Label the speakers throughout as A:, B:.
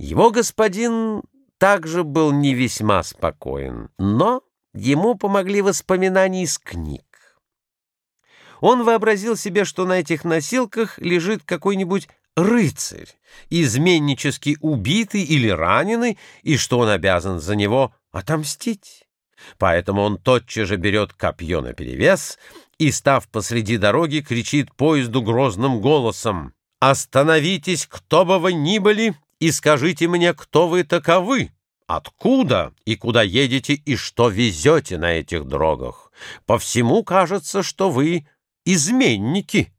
A: Его господин также был не весьма спокоен, но ему помогли воспоминания из книг. Он вообразил себе, что на этих носилках лежит какой-нибудь рыцарь, изменнически убитый или раненый, и что он обязан за него отомстить. Поэтому он тотчас же берет копье наперевес и, став посреди дороги, кричит поезду грозным голосом «Остановитесь, кто бы вы ни были, и скажите мне, кто вы таковы, откуда и куда едете и что везете на этих дорогах. По всему кажется, что вы изменники».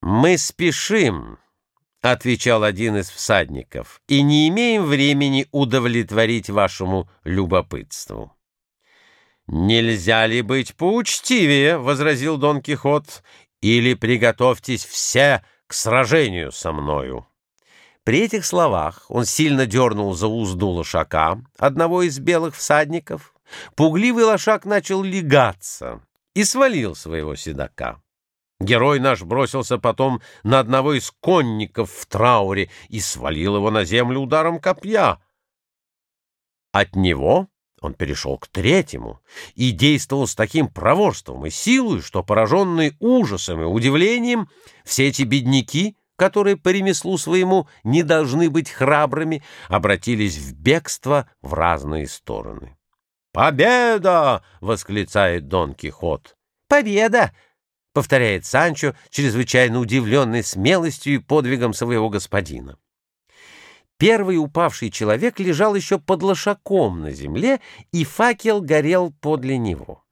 A: «Мы спешим», — отвечал один из всадников, «и не имеем времени удовлетворить вашему любопытству». «Нельзя ли быть поучтивее?» — возразил Дон Кихот. «Или приготовьтесь все к сражению со мною». При этих словах он сильно дернул за узду лошака, одного из белых всадников. Пугливый лошак начал легаться и свалил своего седока. Герой наш бросился потом на одного из конников в трауре и свалил его на землю ударом копья. От него он перешел к третьему и действовал с таким проворством и силой, что, пораженные ужасом и удивлением, все эти бедняки, которые по ремеслу своему не должны быть храбрыми, обратились в бегство в разные стороны. «Победа!» — восклицает Дон Кихот.
B: «Победа!» — повторяет Санчо, чрезвычайно удивленный смелостью и подвигом своего господина. Первый упавший человек лежал еще под лошаком на земле, и факел горел подле него.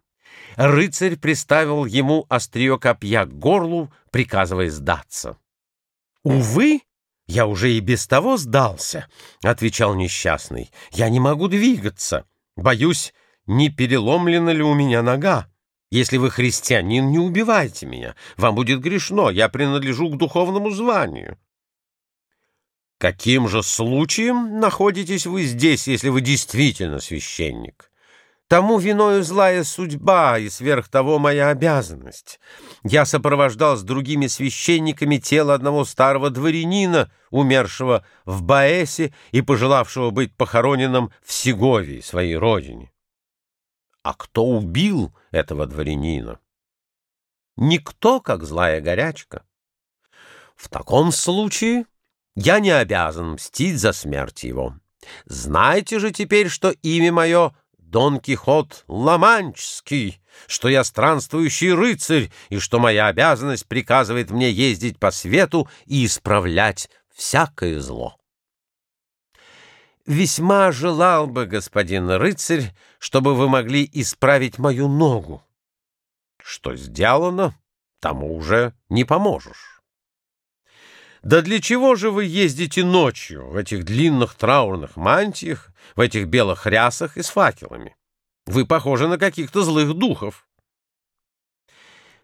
B: Рыцарь приставил ему острие копья к горлу, приказывая сдаться. «Увы, я уже и без того сдался», — отвечал несчастный. «Я не могу двигаться. Боюсь, не переломлена ли у меня нога. Если вы христианин, не убивайте меня. Вам будет грешно, я принадлежу к духовному званию». Каким же случаем находитесь вы здесь, если вы действительно священник? Тому виною злая судьба и сверх того моя обязанность. Я сопровождал с другими священниками тело одного старого дворянина, умершего в Баэсе и пожелавшего быть похороненным в Сеговии, своей родине. А кто убил этого дворянина? Никто, как злая горячка. В таком случае я не обязан мстить за смерть его. Знайте же теперь, что имя мое Дон Кихот Ламанчский, что я странствующий рыцарь, и что моя обязанность приказывает мне ездить по свету и исправлять всякое зло. Весьма желал бы, господин рыцарь, чтобы вы могли исправить мою ногу. Что сделано, тому уже не поможешь. Да для чего же вы ездите ночью в этих длинных траурных мантиях, в этих белых рясах и с факелами? Вы похожи на каких-то злых духов.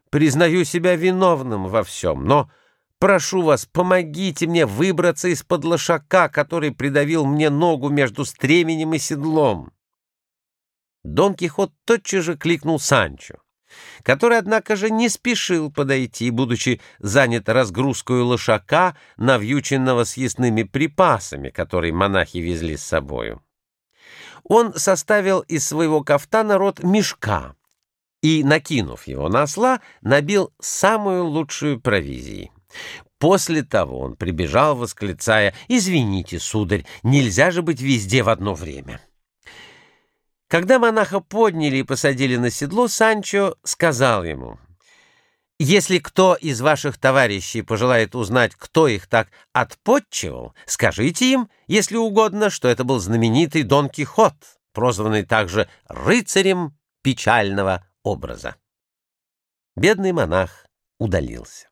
B: Признаю себя виновным во всем, но прошу вас, помогите мне выбраться из-под лошака, который придавил мне ногу между стременем и седлом. Дон Кихот тотчас же кликнул Санчо который, однако же, не спешил подойти, будучи занят разгрузкой лошака, навьюченного съестными припасами, которые монахи везли с собою. Он составил из своего кафтана рот мешка и, накинув его на осла, набил самую лучшую провизию. После того он прибежал, восклицая «Извините, сударь, нельзя же быть везде в одно время». Когда монаха подняли и посадили на седло, Санчо сказал ему, «Если кто из ваших товарищей пожелает узнать, кто их так отпотчевал, скажите им, если угодно, что это был знаменитый Дон Кихот, прозванный также рыцарем печального образа». Бедный монах удалился.